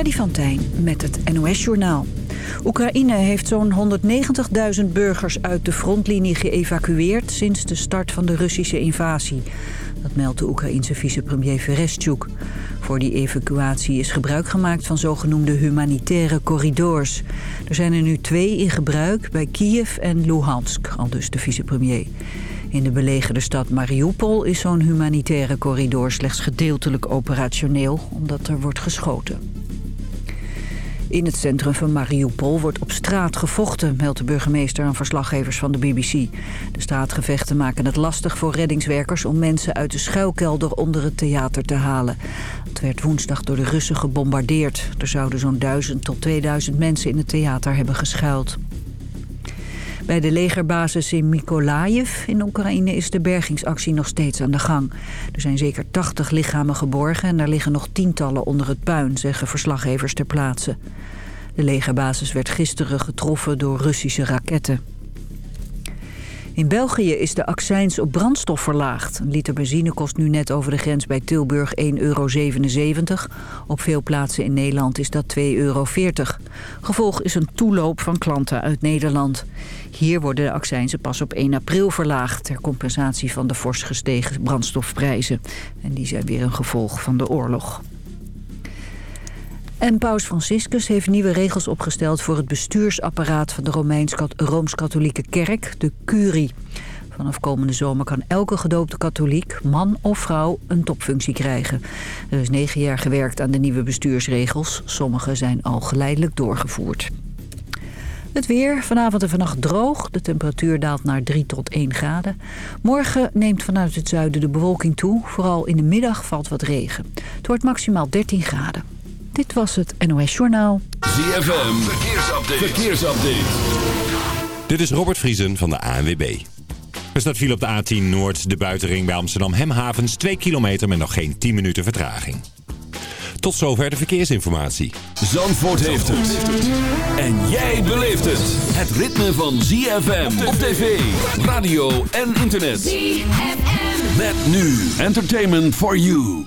Freddy met het NOS-journaal. Oekraïne heeft zo'n 190.000 burgers uit de frontlinie geëvacueerd... sinds de start van de Russische invasie. Dat meldt de Oekraïense vicepremier Verestchuk. Voor die evacuatie is gebruik gemaakt van zogenoemde humanitaire corridors. Er zijn er nu twee in gebruik bij Kiev en Luhansk, al dus de vicepremier. In de belegerde stad Mariupol is zo'n humanitaire corridor slechts gedeeltelijk operationeel, omdat er wordt geschoten. In het centrum van Mariupol wordt op straat gevochten, meldt de burgemeester aan verslaggevers van de BBC. De straatgevechten maken het lastig voor reddingswerkers om mensen uit de schuilkelder onder het theater te halen. Het werd woensdag door de Russen gebombardeerd. Er zouden zo'n 1000 tot 2000 mensen in het theater hebben geschuild. Bij de legerbasis in Mykolaiv in Oekraïne is de bergingsactie nog steeds aan de gang. Er zijn zeker 80 lichamen geborgen en er liggen nog tientallen onder het puin, zeggen verslaggevers ter plaatse. De legerbasis werd gisteren getroffen door Russische raketten. In België is de accijns op brandstof verlaagd. Een liter benzine kost nu net over de grens bij Tilburg 1,77 euro. Op veel plaatsen in Nederland is dat 2,40 euro. Gevolg is een toeloop van klanten uit Nederland. Hier worden de accijnzen pas op 1 april verlaagd... ter compensatie van de fors gestegen brandstofprijzen. En die zijn weer een gevolg van de oorlog. En paus Franciscus heeft nieuwe regels opgesteld... voor het bestuursapparaat van de Rooms-Katholieke Kerk, de Curie. Vanaf komende zomer kan elke gedoopte katholiek, man of vrouw, een topfunctie krijgen. Er is negen jaar gewerkt aan de nieuwe bestuursregels. Sommige zijn al geleidelijk doorgevoerd. Het weer, vanavond en vannacht droog. De temperatuur daalt naar 3 tot 1 graden. Morgen neemt vanuit het zuiden de bewolking toe. Vooral in de middag valt wat regen. Het wordt maximaal 13 graden. Dit was het NOS Journaal. ZFM, verkeersupdate. verkeersupdate. Dit is Robert Vriesen van de ANWB. Er staat viel op de A10 Noord, de buitenring bij Amsterdam Hemhavens... 2 kilometer met nog geen 10 minuten vertraging. Tot zover de verkeersinformatie. Zandvoort heeft het. En jij beleeft het. Het ritme van ZFM op tv, radio en internet. ZFM. Met nu Entertainment for You.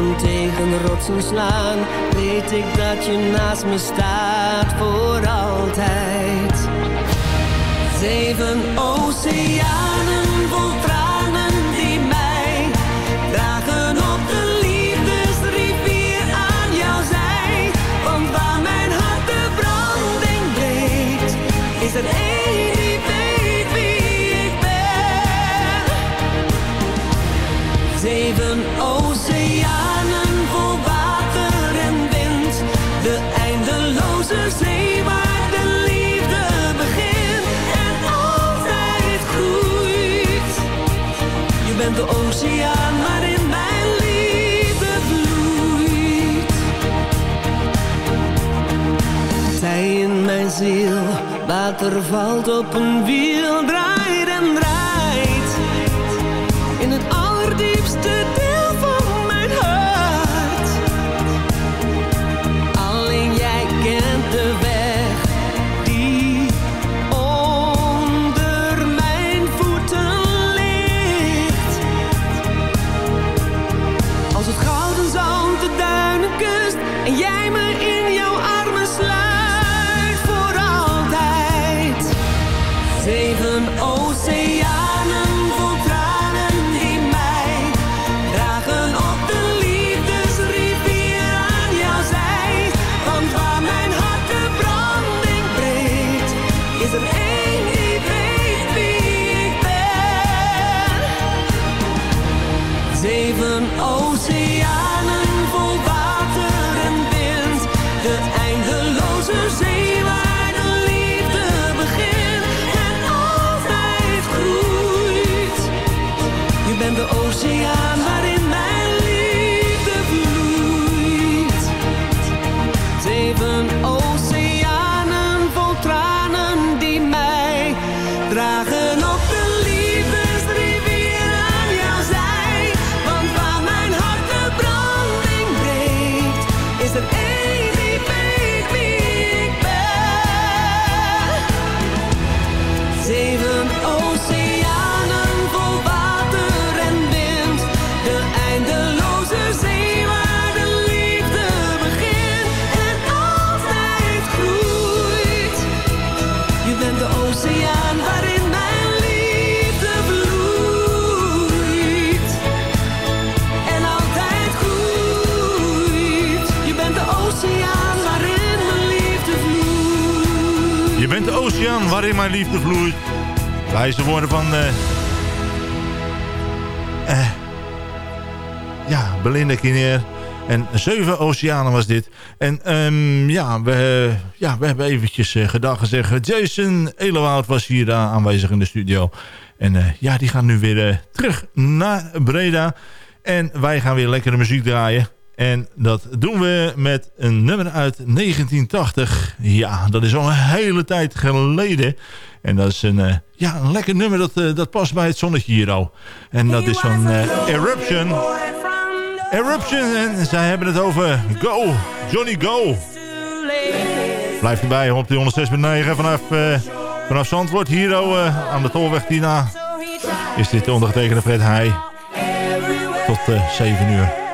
tegen rotsen slaan weet ik dat je naast me staat voor altijd. Zeven oceanen vol tranen die mij dragen op de liefdesrivier aan jouw zij. Want waar mijn hart de branding breekt, is er één. Zeven De oceaan waarin mijn liefde vloeit. Zij in mijn ziel, water valt op een wiel, draait en draait. In het allerdiepste oceaan waarin mijn liefde vloeit. Wijze woorden van... Uh, uh, ja, Belinda Kineer. En Zeven Oceanen was dit. En um, ja, we, ja, we hebben eventjes uh, gedag gezegd. Jason Elewoud was hier aanwezig in de studio. En ja, die gaan nu weer terug naar Breda. En wij gaan weer lekkere muziek draaien. En dat doen we met een nummer uit 1980. Ja, dat is al een hele tijd geleden. En dat is een, uh, ja, een lekker nummer dat, uh, dat past bij het zonnetje hier al. En dat is van uh, Eruption. Eruption. En zij hebben het over Go, Johnny Go. Blijf erbij op die 106.9 vanaf, vanaf Zandvoort. Hier aan de Tolweg Tina is dit ondergetekende Fred Heij. Tot 7 uur.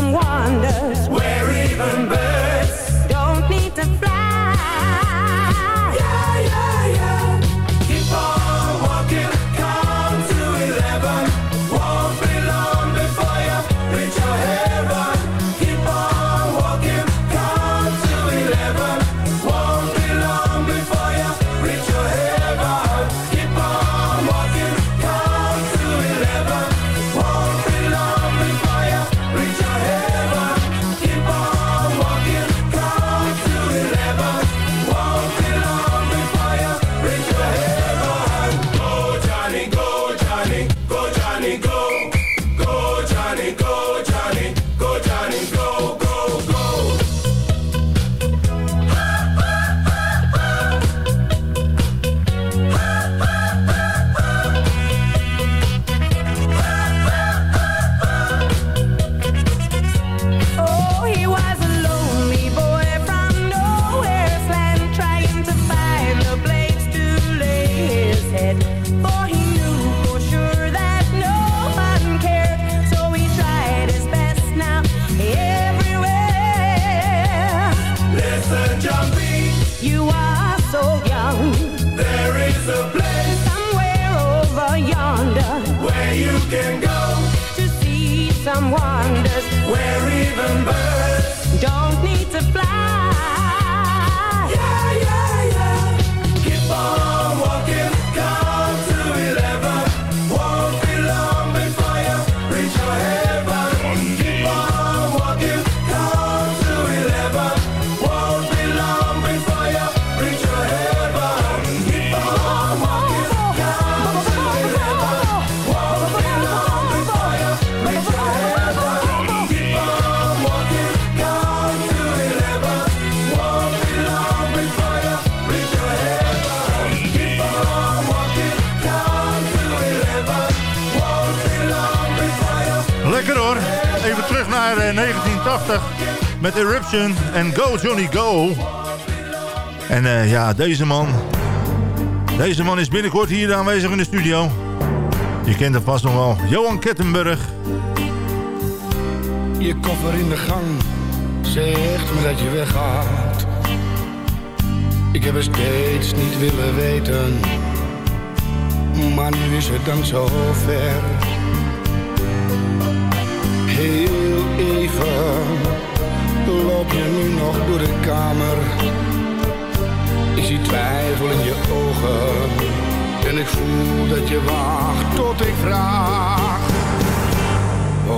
some wonders. Met Eruption en Go Johnny Go. En uh, ja, deze man... Deze man is binnenkort hier aanwezig in de studio. Je kent hem vast nog wel. Johan Kettenburg. Je koffer in de gang zegt me dat je weggaat. Ik heb er steeds niet willen weten. Maar nu is het dan zo ver. Heel loop je nu nog door de kamer. Ik zie twijfel in je ogen. En ik voel dat je wacht tot ik vraag.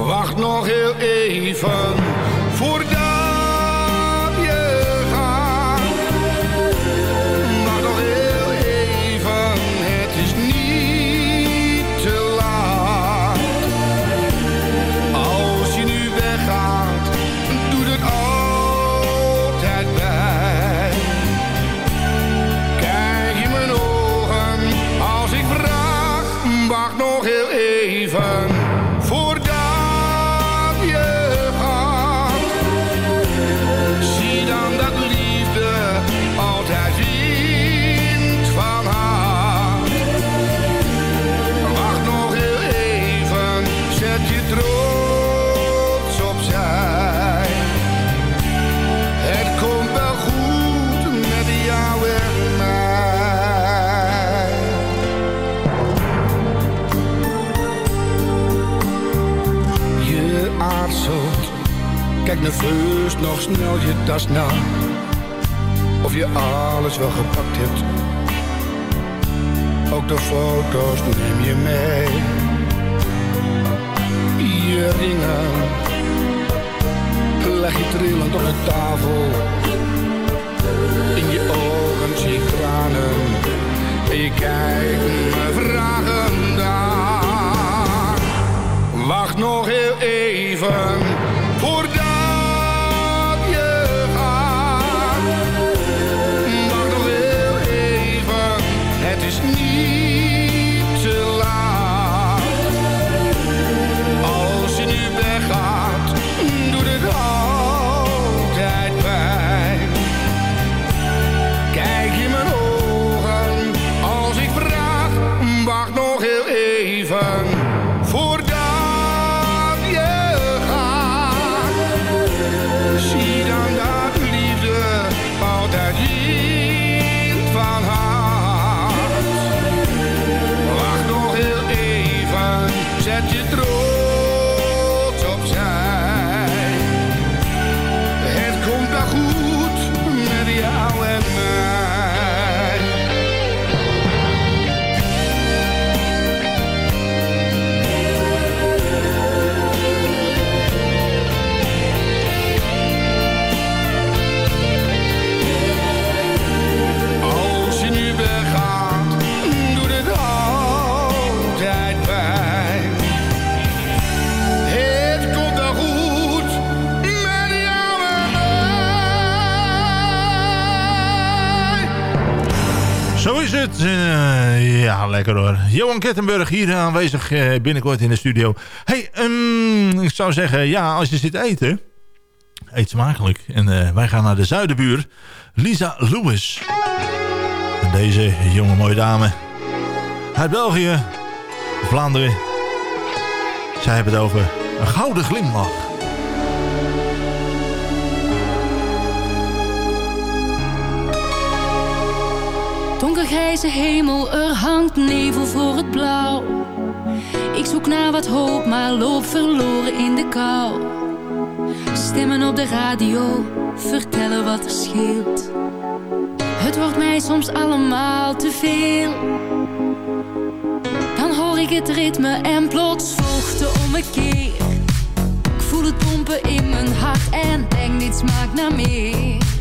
Wacht nog heel even je tas na. Of je alles wel gepakt hebt. Ook de foto's neem je mee. Je ringen leg je trillend op de tafel. In je ogen zie ik tranen. En je kijkt me vragend aan. Wacht nog heel even Eh, ja, lekker hoor. Johan Kettenburg hier aanwezig eh, binnenkort in de studio. hey, ehm, ik zou zeggen, ja, als je zit eten, eet smakelijk. En eh, wij gaan naar de zuidenbuur, Lisa Lewis. Deze jonge mooie dame uit België, Vlaanderen. Zij hebben het over een gouden glimlach. Donkergrijze hemel, er hangt nevel voor het blauw. Ik zoek naar wat hoop, maar loop verloren in de kou. Stemmen op de radio, vertellen wat er scheelt. Het wordt mij soms allemaal te veel. Dan hoor ik het ritme en plots volgt de ommekeer. Ik voel het pompen in mijn hart en denk dit smaakt naar meer.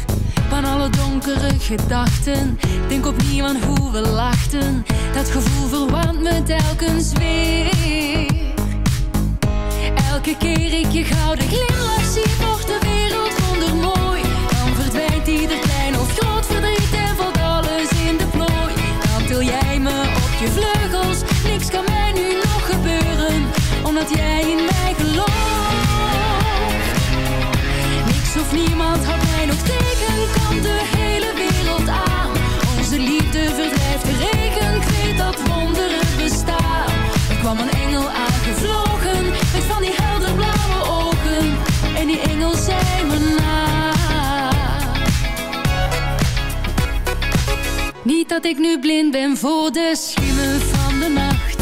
Van alle donkere gedachten, denk opnieuw aan hoe we lachten. Dat gevoel verwarmt me telkens weer. Elke keer ik je gouden glimlach zie, wordt de wereld wondermooi. Dan verdwijnt ieder klein of groot verdriet en valt alles in de plooi. Dan til jij me op je vleugels, niks kan mij nu nog gebeuren, omdat jij in mij gelooft. Niks of niemand tegen, kan de hele wereld aan. Onze liefde verdrijft de regen, ik weet dat wonderen bestaan. Er kwam een engel aangevlogen, met van die helderblauwe ogen. En die engel zei me na. Niet dat ik nu blind ben voor de schimmen van de nacht.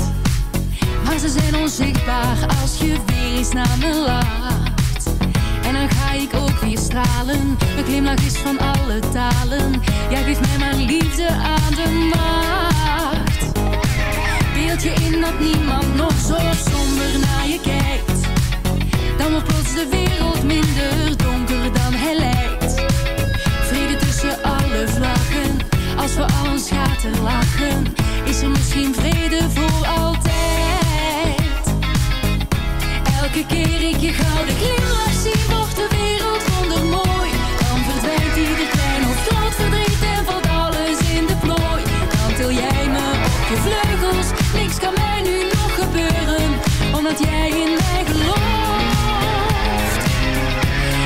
Maar ze zijn onzichtbaar als je weer naar me lacht. En dan ga ik ook weer stralen. Mijn glimlach is van alle talen. Jij geeft mij mijn liefde aan de macht. Beeld je in dat niemand nog zo somber naar je kijkt. Dan wordt plots de wereld minder donker dan hij lijkt. Vrede tussen alle vlaggen. Als we al ons schater lachen, is er misschien vrede voor altijd. Elke keer ik je gouden glimlach zie, wordt de wereld wondermooi. Dan verdwijnt ieder klein of groot verdriet en valt alles in de plooi. Dan til jij me op je vleugels, niks kan mij nu nog dat jij in mij gelooft.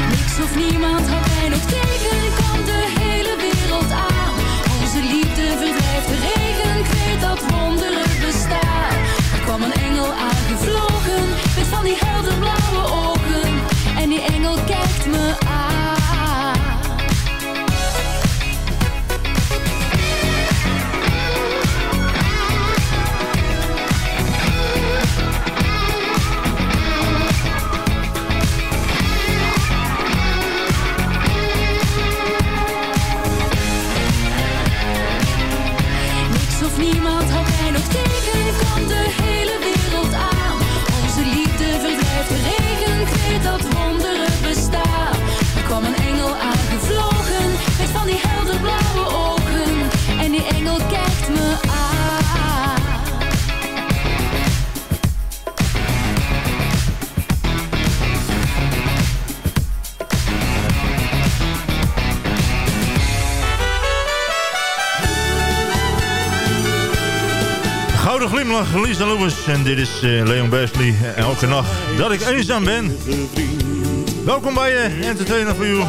Niks of niemand glimlach, Lisa Lewis. En dit is eh, Leon Besley. Elke nacht dat ik eenzaam ben. Welkom bij je Entertainer voor u.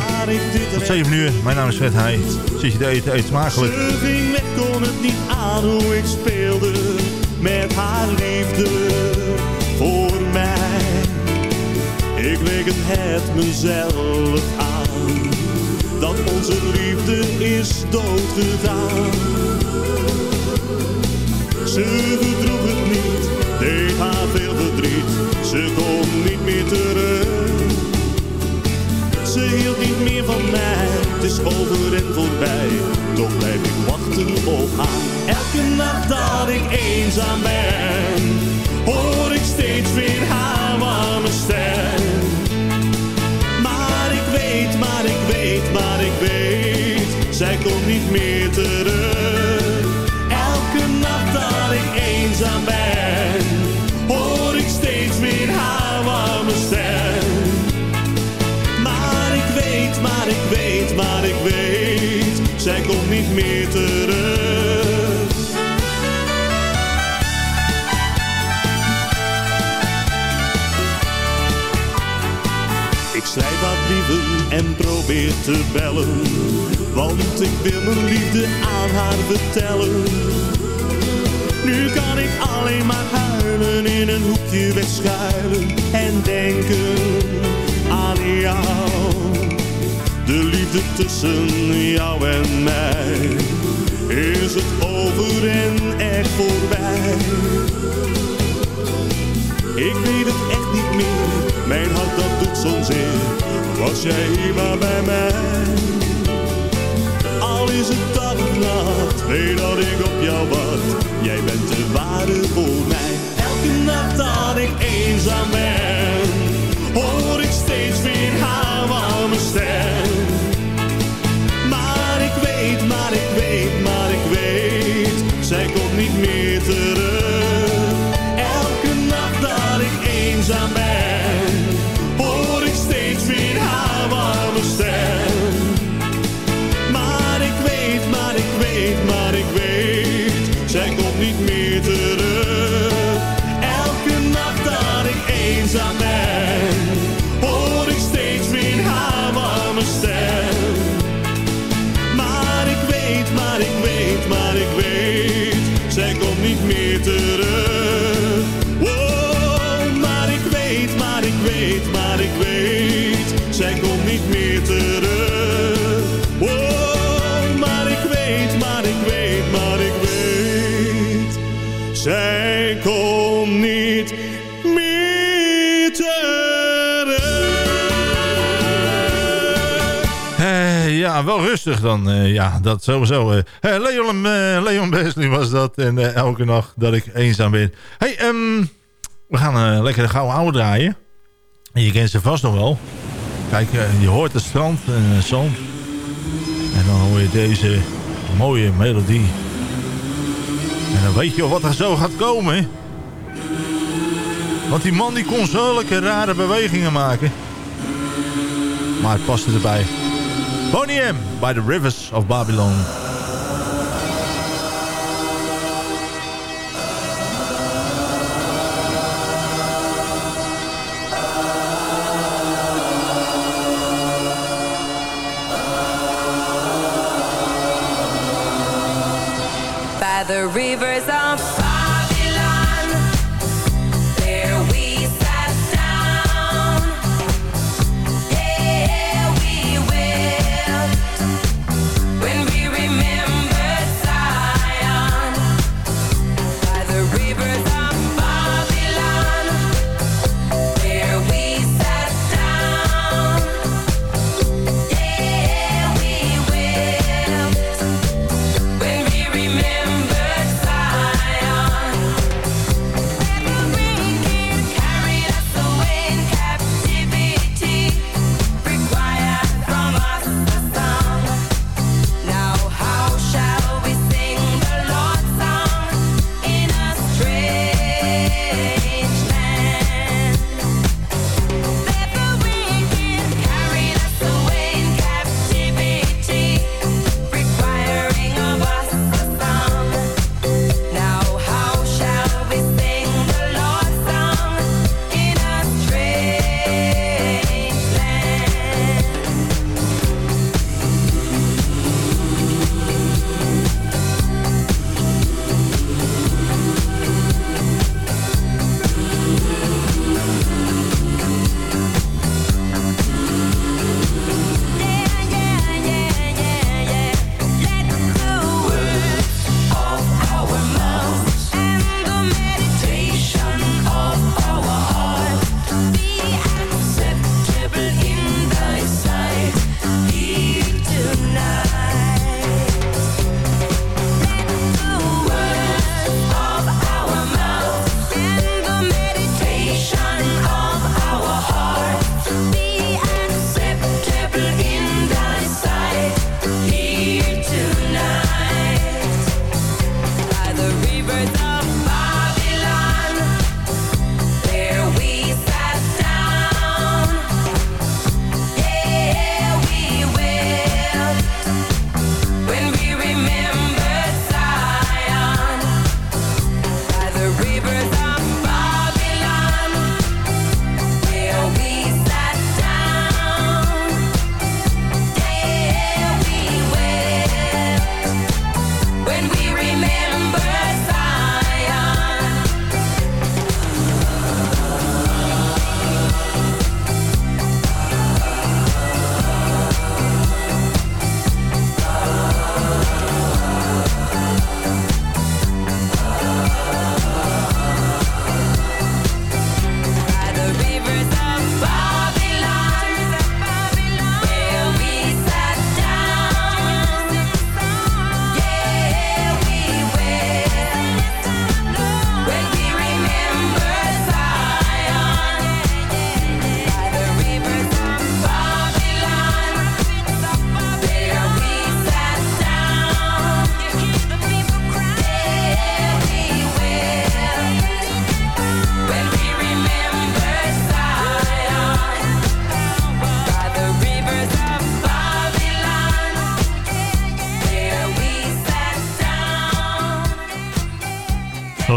Tot 7 uur. Mijn naam is Fred Heij. Zit je te eten, eet smakelijk. Ze ging weg, kon het niet aan hoe ik speelde met haar liefde voor mij. Ik rekende het mezelf aan, dat onze liefde is doodgegaan. Ze verdroeg het niet, deed haar veel verdriet, ze kon niet meer terug. Ze hield niet meer van mij, het is over en voorbij. Toch blijf ik wachten op haar. Elke nacht dat ik eenzaam ben, hoor ik steeds weer haar warme stem. Maar ik weet, maar ik weet, maar ik weet, zij komt niet meer terug. Eenzaam ben, hoor ik steeds weer haar warme stem. Maar ik weet, maar ik weet, maar ik weet, zij komt niet meer terug. Ik schrijf wat brieven en probeer te bellen, want ik wil mijn liefde aan haar vertellen. Nu kan ik alleen maar huilen in een hoekje wegschuilen en denken aan jou. De liefde tussen jou en mij is het over en echt voorbij. Ik weet het echt niet meer, mijn hart dat doet zo'n zeer. Was jij hier maar bij mij? Al is het dag of nacht, weet dat ik op jou wacht. Jij bent de ware voor mij. Elke nacht dat ik eenzaam ben, hoor ik steeds weer haar warme stem. Ja, wel rustig dan. eh, ja, dat sowieso. eh. Leon, eh, Leon Besley was dat. En elke nacht dat ik eenzaam ben. hey, ehm, we gaan lekker de gouden oude draaien. En je kent ze vast nog wel. Kijk, je hoort het strand en. En dan hoor je deze mooie melodie. En dan weet je wat er zo gaat komen. Want die man die kon zulke rare bewegingen maken. Maar het paste erbij. Boney M. By the Rivers of Babylon.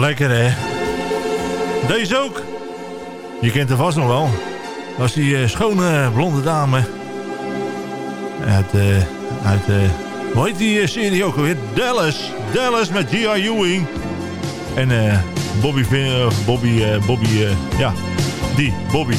Lekker hè. Deze ook. Je kent haar vast nog wel. Dat was die uh, schone blonde dame. Uit, uh, uit uh, hoe heet die serie ook alweer? Dallas. Dallas met G.R. Ewing. En Bobby, Bobby, Bobby, ja, die, Bobby.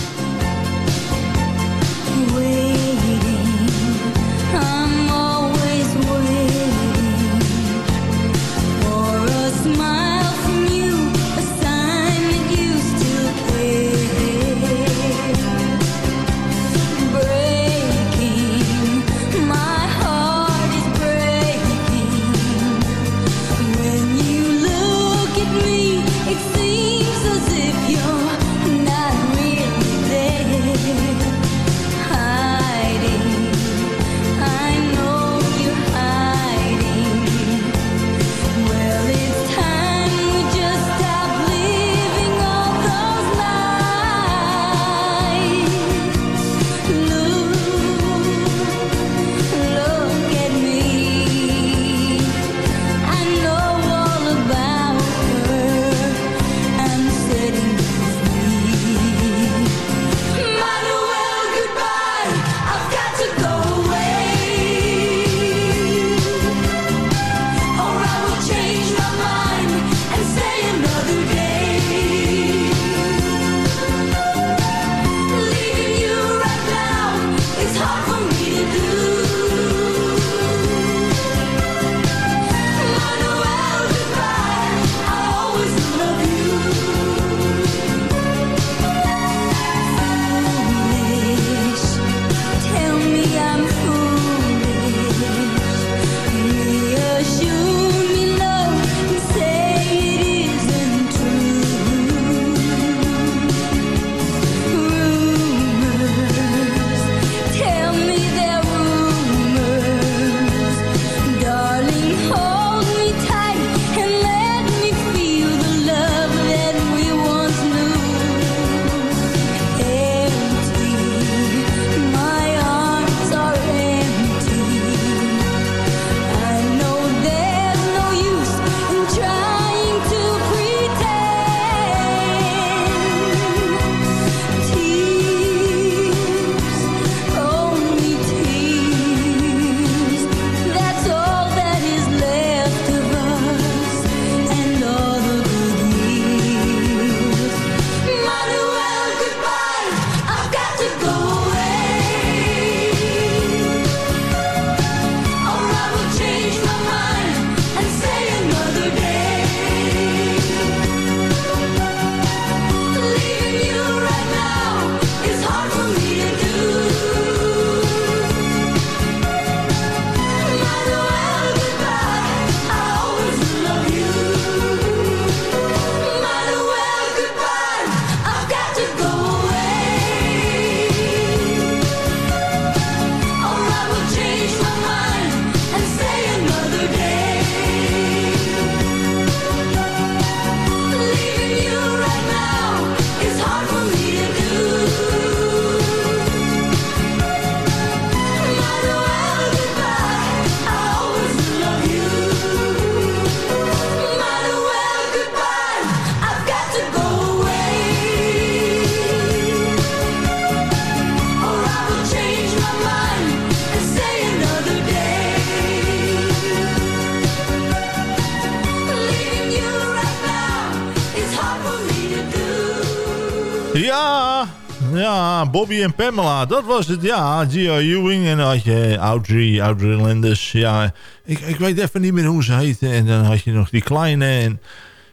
Bobby en Pamela, dat was het. Ja, G.R. Ewing en dan had je Audrey, Audrey Landis. Ja, ik, ik weet even niet meer hoe ze heette. En dan had je nog die kleine en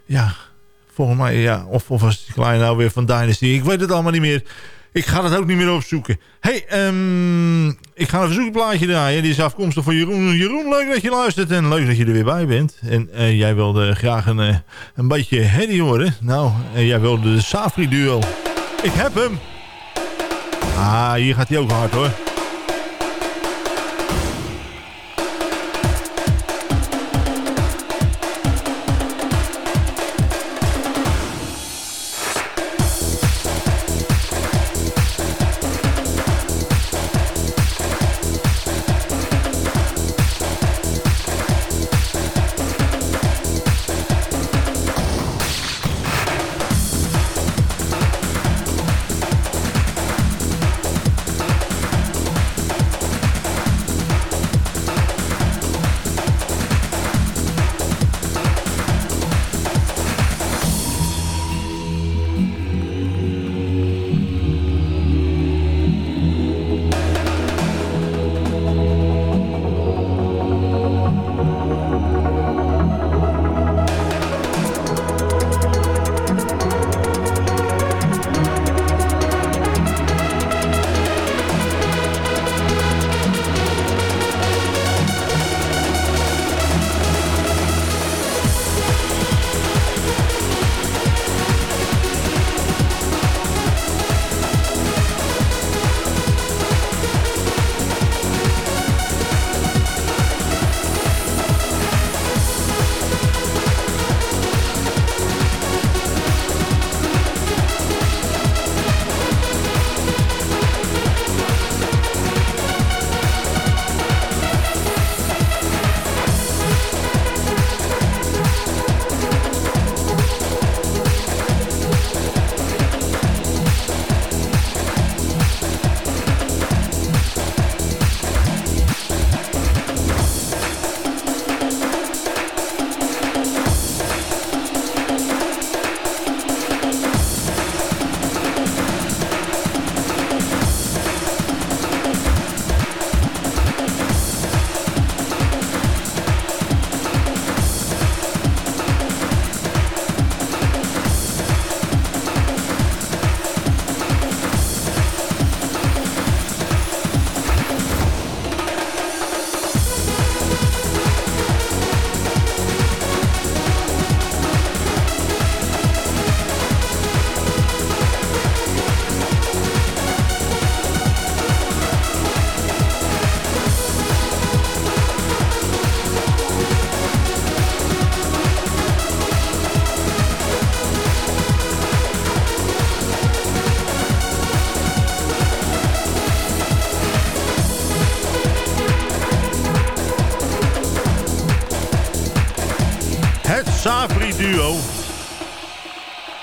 ja, volgens mij, ja, of, of was die kleine nou weer van Dynasty. Ik weet het allemaal niet meer. Ik ga het ook niet meer opzoeken. hey, um, ik ga een verzoekplaatje draaien. Die is afkomstig van Jeroen. Jeroen, leuk dat je luistert en leuk dat je er weer bij bent. En uh, jij wilde graag een, uh, een beetje herrie horen. Nou, jij wilde de Safri duo. Ik heb hem. Ah, hier gaat hij ook hard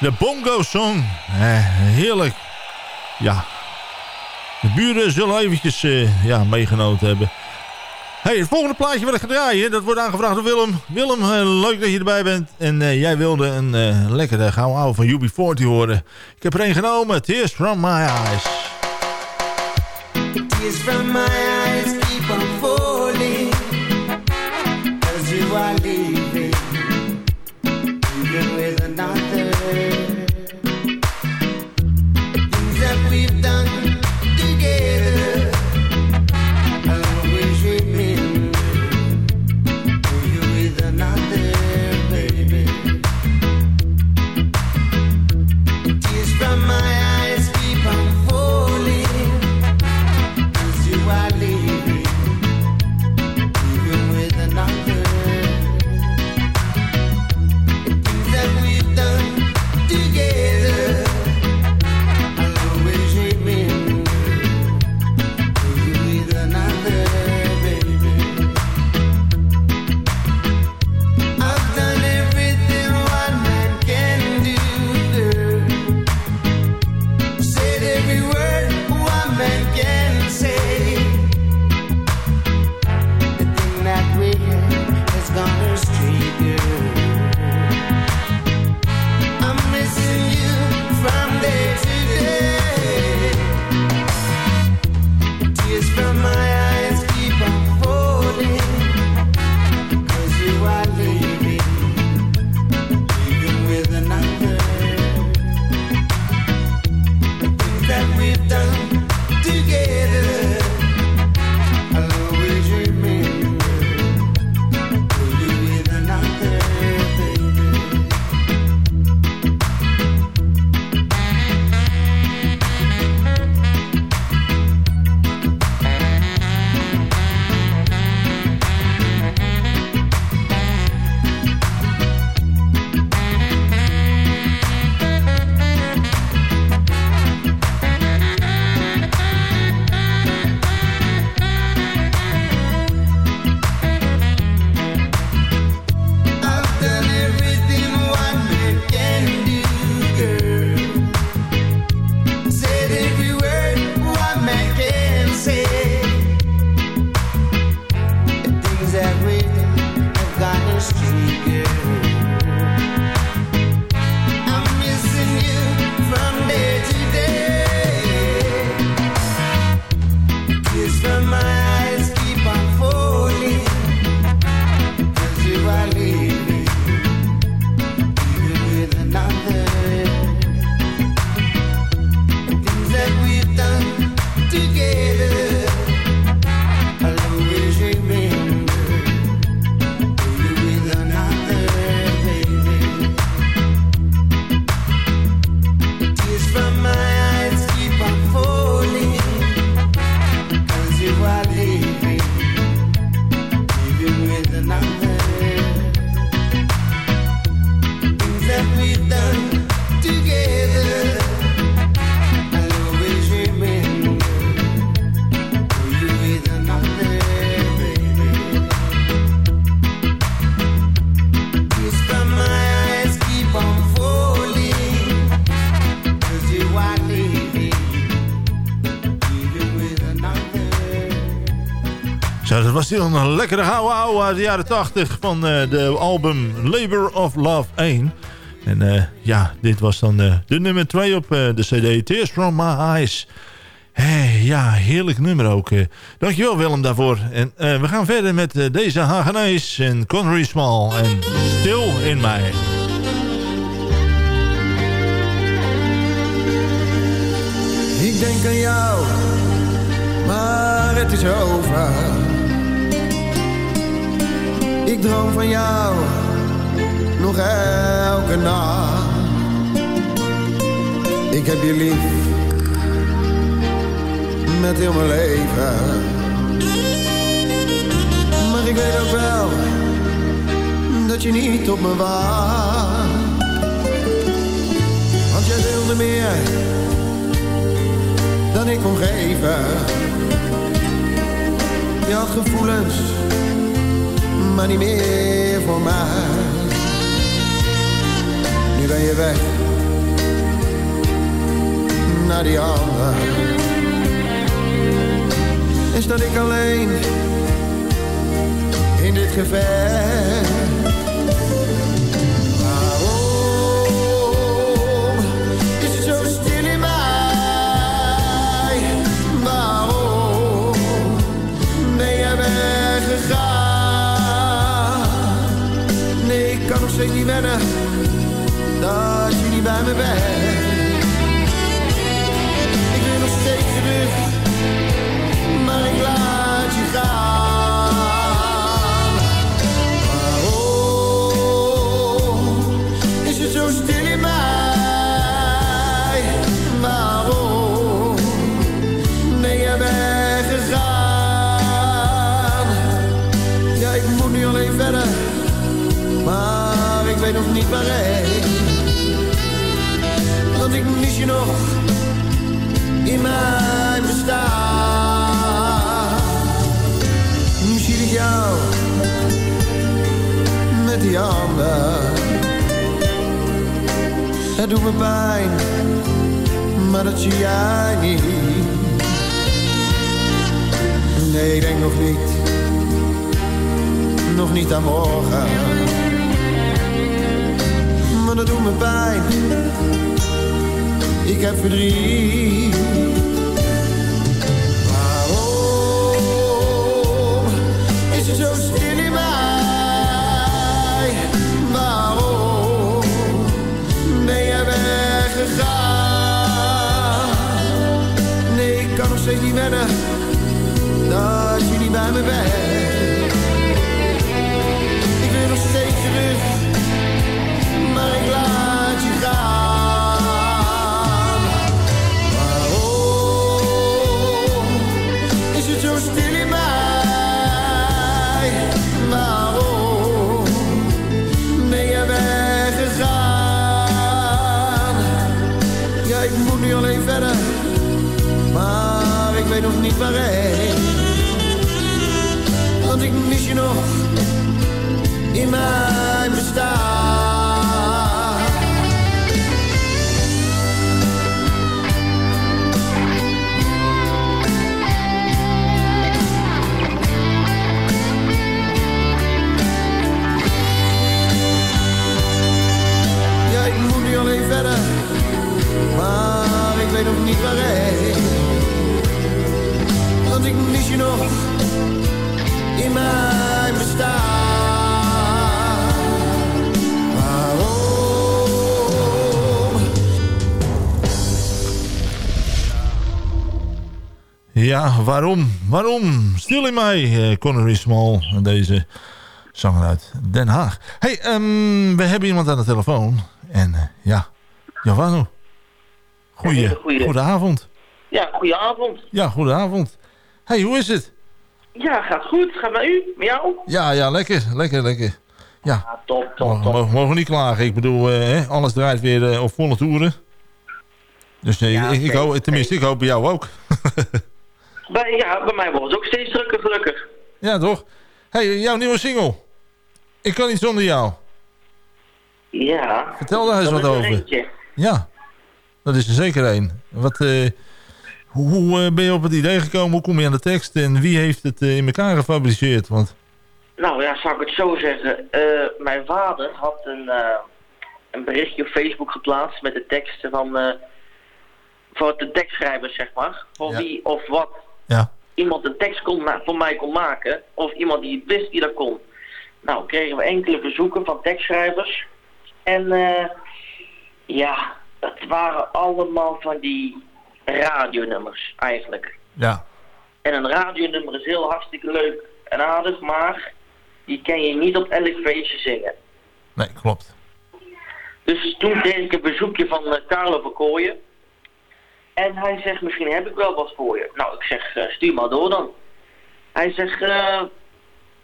De Bongo Song. Eh, heerlijk. Ja. De buren zullen eventjes uh, ja, meegenoten hebben. Hey, het volgende plaatje wat ik draaien, dat wordt aangevraagd door Willem. Willem, uh, leuk dat je erbij bent. En uh, jij wilde een uh, lekkere gouden oude van UB40 horen. Ik heb er een genomen, Tears From My Eyes. Tears from my eyes was hier een lekkere gouden ouwe uit de jaren 80 van eh, de album Labor of Love 1. En eh, ja, dit was dan eh, de nummer 2 op de cd Tears From My Eyes. Hey, ja, heerlijk nummer ook. dankjewel Willem daarvoor. En we gaan verder met deze Hagenees en Connery Small en Stil in Mij. Ik denk aan jou, maar het is over. Ik droom van jou, nog elke nacht. Ik heb je lief, met heel mijn leven. Maar ik weet ook wel, dat je niet op me wacht. Want jij wilde meer dan ik kon geven. Je had gevoelens, meer voor mij. ben je weg naar die ander. Is dat ik alleen in dit gevecht? Ik Ja, waarom? Waarom? Stil in mij, eh, Connery Small. Deze zanger uit Den Haag. hey, ehm, we hebben iemand aan de telefoon. En eh, ja, Giovanni. Goeie, goeie. goedenavond. Ja, goedenavond. Ja, goedenavond. hey, hoe is het? Ja, gaat goed. Gaat met u? Met jou? Ja, ja, lekker, lekker, lekker. Ja, Ja, top, top, mogen, top. mogen, niet klagen. Ik bedoel, eh, hè, alles draait weer eh, op volle toeren. Dus Ja, ik, ik hoop, tenminste, ik hoop bij jou ook. Bij, ja, bij mij wordt het ook steeds drukker, gelukkig. ja, toch? hey, jouw nieuwe single. Ik kan niet zonder jou. Ja. Vertel daar eens wat er over. eentje. Ja, dat is er zeker een. Wat, eh, hoe hoe, eh, ben je op het idee gekomen? Hoe kom je aan de tekst? En wie heeft het eh, in elkaar gefabriceerd? Want, Nou ja, zou ik het zo zeggen. Mijn vader had een, een berichtje op Facebook geplaatst met de teksten van... voor de tekstschrijvers, zeg maar. Voor Ja. wie of wat ja, iemand een tekst kon voor mij kon maken. Of iemand die het wist die dat kon. Nou, kregen we enkele verzoeken van tekstschrijvers. En eh, ja, het waren allemaal van die radionummers eigenlijk. ja, En een radionummer is heel hartstikke leuk en aardig, maar die kan je niet op elk feestje zingen. nee, klopt. Dus toen kreeg ik een bezoekje van eh, Carlo Verkooyen. En hij zegt, misschien heb ik wel wat voor je. Nou, ik zeg, eh, stuur maar door dan. Hij zegt, eh,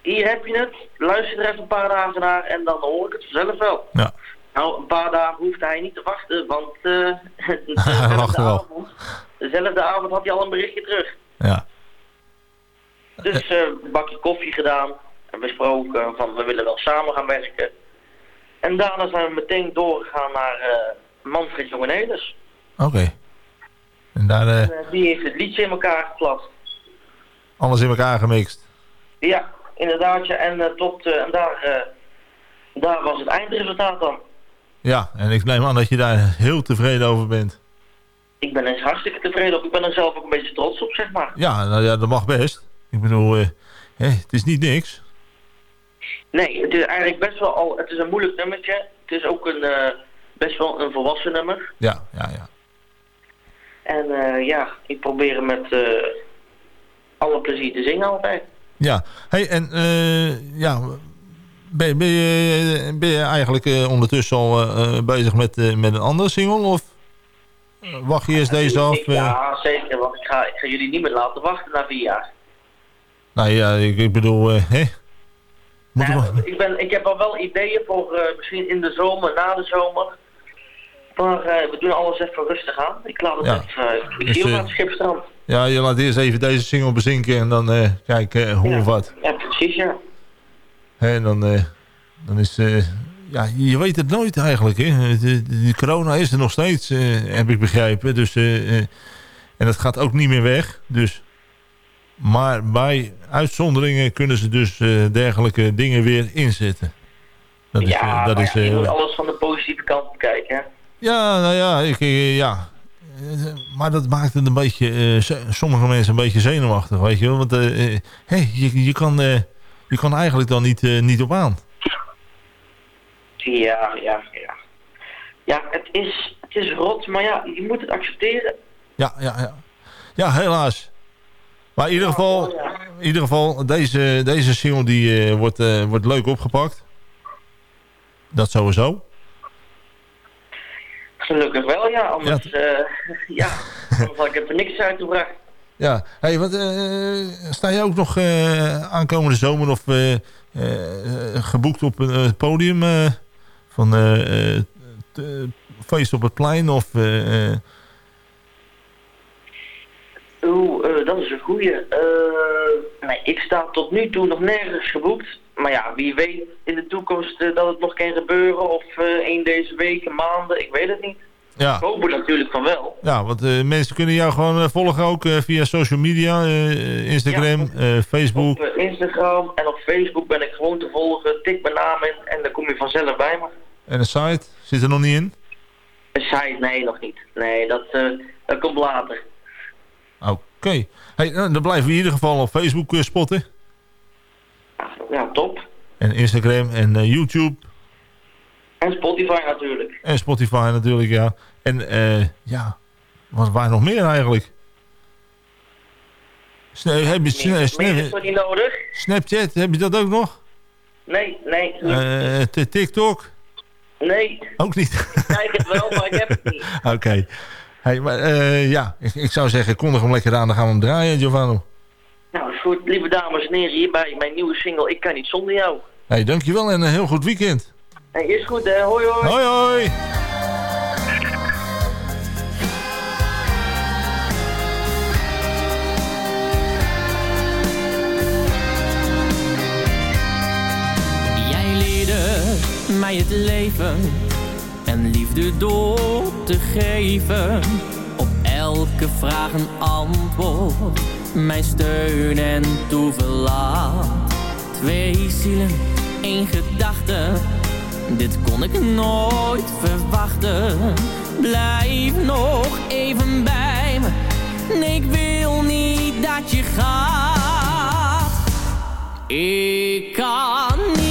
hier heb je het. Luister er even een paar dagen naar en dan hoor ik het vanzelf wel. Ja, Nou, een paar dagen hoefde hij niet te wachten, want Hij dezelfde, wachtte wel. avond, dezelfde avond had hij al een berichtje terug. ja, Dus een bakje koffie gedaan en besproken van we willen wel samen gaan werken. En daarna zijn we meteen doorgegaan naar uh, Manfred Jongenelis. Oké. En daar... Uh, en, die heeft het liedje in elkaar geplast. Alles in elkaar gemixt. Ja, inderdaad. Ja. En, tot, en daar, daar was het eindresultaat dan. Ja, en ik neem aan dat je daar heel tevreden over bent. Ik ben er hartstikke tevreden op. Ik ben er zelf ook een beetje trots op, zeg maar. Ja, nou ja, dat mag best. Ik bedoel, hè, het is niet niks. Nee, het is eigenlijk best wel al... Het is een moeilijk nummertje. Het is ook een, uh, best wel een volwassen nummer. Ja, ja, ja. En uh, ja, ik probeer hem met uh, alle plezier te zingen altijd. Ja, hey, en ja, ben, ben, je, ben je eigenlijk ondertussen al bezig met, met een andere single? Of wacht je eerst deze af? ja, zeker, want ik ga, ik ga jullie niet meer laten wachten na vier jaar. Nou ja, ik, ik bedoel, hè? Ik, ben, ik heb al wel ideeën voor uh, misschien in de zomer, na de zomer. Maar uh, we doen alles even rustig aan. Ik laat het ja. even, ik dus, zie op het schip staan. Ja, je laat eerst even deze single bezinken en dan kijken hoe ja. of wat. Ja, precies, ja. En dan, dan is... ja, je weet het nooit eigenlijk, hè. De, de corona is er nog steeds, heb ik begrepen. Dus, en dat gaat ook niet meer weg, dus... Maar bij uitzonderingen kunnen ze dus dergelijke dingen weer inzetten. Dat is, ja, dat is, uh, je moet alles van de positieve kant bekijken. Ja, nou ja, ik, ja. maar dat maakt het een beetje, sommige mensen een beetje zenuwachtig, weet je wel. Want hey, je, je, kan, je kan eigenlijk dan niet, niet op aan. Ja, ja, ja. Ja, het is, het is rot, maar ja, je moet het accepteren. Ja, ja, ja. Ja, helaas. Maar in ieder geval, in ieder geval deze, deze single die, uh, wordt, uh, wordt leuk opgepakt. Dat sowieso. Gelukkig wel, ja. Anders, ja, uh, ja, ik heb er niks uitgebracht. Ja, hey, wat, sta je ook nog aankomende zomer of geboekt op een podium van feest op het plein of... Oeh, dat is een goeie. Nee, ik sta tot nu toe nog nergens geboekt. Maar ja, wie weet in de toekomst uh, dat het nog kan gebeuren. Of één deze weken, maanden, ik weet het niet. Ja. Ik hoop natuurlijk van wel. Ja, want mensen kunnen jou gewoon volgen ook via social media. Instagram, ja, Facebook. Op Instagram en op Facebook ben ik gewoon te volgen. Tik mijn naam in en dan kom je vanzelf bij me. En een site? Zit er nog niet in? Een site? Nee, nog niet. Nee, dat, dat komt later. Oké. Okay. Hey, nou, dan blijven we in ieder geval op Facebook spotten. En Instagram en uh, YouTube. En Spotify natuurlijk. En Spotify natuurlijk, ja. En uh, ja, wat waar nog meer eigenlijk? Sna heb je sna is niet nodig. Snapchat, heb je dat ook nog? Nee, nee. Uh, TikTok? Nee. Ook niet? Ik kijk het wel, maar ik heb het niet. Oké. Okay. Hey, maar uh, ja, ik, ik, zou zeggen, kondig hem lekker aan, dan gaan we hem draaien, Giovanni. Nou, goed, lieve dames en heren, hier bij mijn nieuwe single Ik kan niet zonder jou. Hey, dankjewel en een heel goed weekend. Hey, is goed hè, hoi hoi. Hoi hoi. Jij leerde mij het leven en liefde door te geven. Op elke vraag een antwoord, mijn steun en toeverlaat. Twee zielen, één gedachte, dit kon ik nooit verwachten. Blijf nog even bij me, nee ik wil niet dat je gaat. Ik kan niet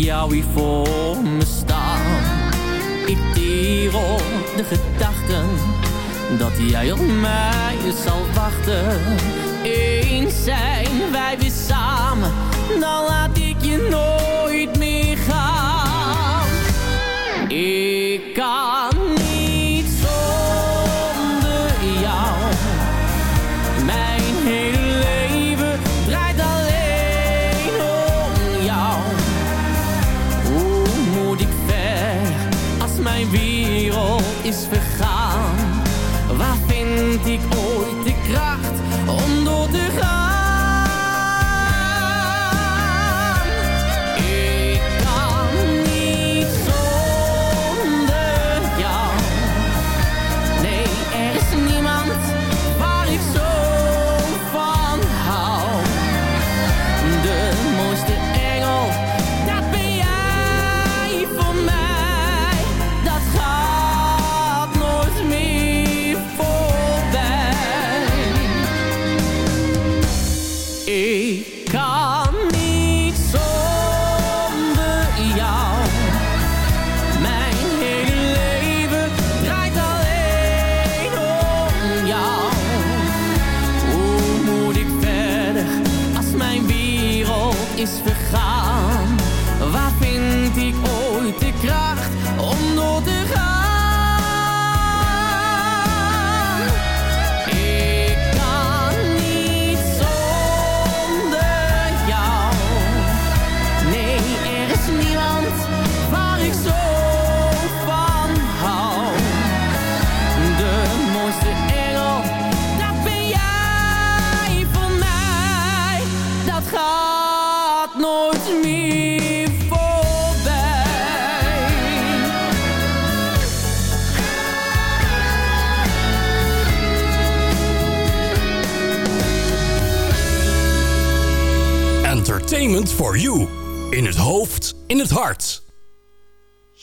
jou hier voor me staan. Ik tier op de gedachten dat jij op mij zal wachten. Eens zijn wij weer samen, dan laat ik je nooit meer gaan.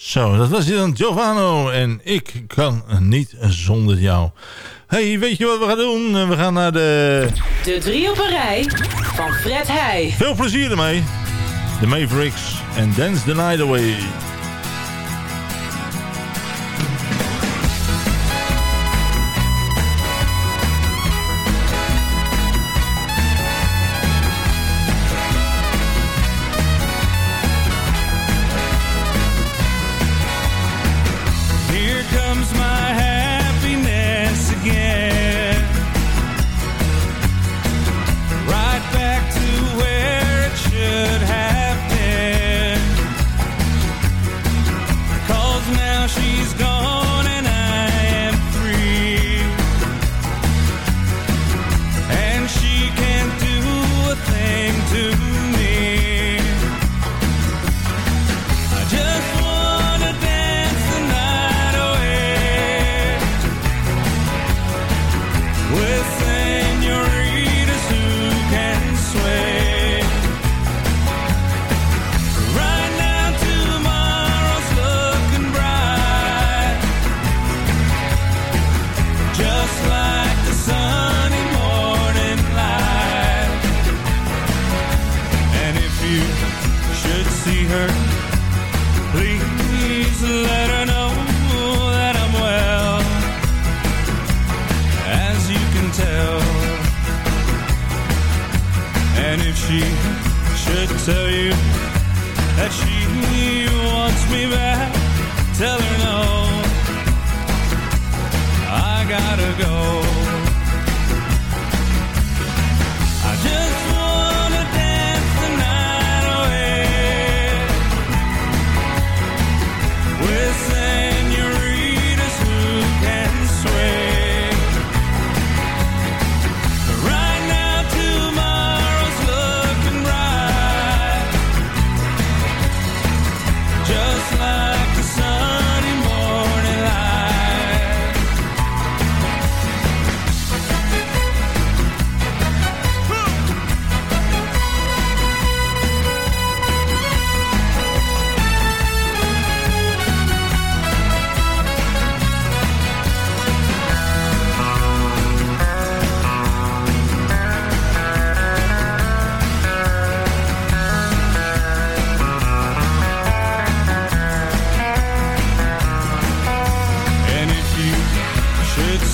Zo, dat was dan Giovanno en ik kan niet zonder jou. hey, weet je wat we gaan doen? We gaan naar de... De drie op een rij van Fred Heij. Veel plezier ermee. De Mavericks en Dance the Night Away.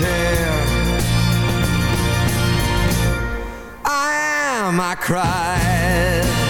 Chair. I am, I cried.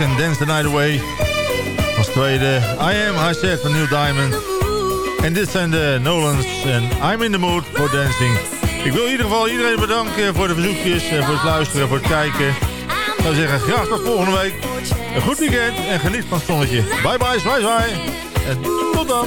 En Dance the Night Away. Als tweede I Am I Said van Neil Diamond. En dit zijn de Nolans en I'm in the mood for dancing. Ik wil in ieder geval iedereen bedanken voor de verzoekjes, voor het luisteren, voor het kijken. Ik zou zeggen, graag tot volgende week. Een goed weekend en geniet van het zonnetje. Bye bye, zwaai zwaai. En tot dan.